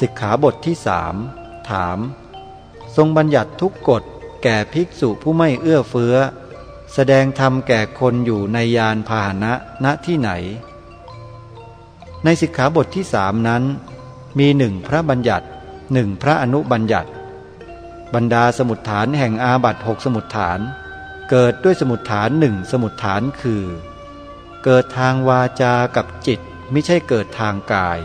สิกขาบทที่สามถาม ทรงบัญญัติทุกกฎแก่ภิกษุผู้ไม่เอื้อเฟื้อ แสดงธรรมแก่คนอยู่ในยานพาหนะณที่ไหน ในสิกขาบทที่สามนั้น มีหนึ่งพระบัญญัติหนึ่งพระอนุบัญญัติ บรรดาสมุดฐานแห่งอาบัตหกสมุดฐาน เกิดด้วยสมุดฐานหนึ่งสมุดฐานคือ เกิดทางวาจากับจิตไม่ใช่เกิดทางกาย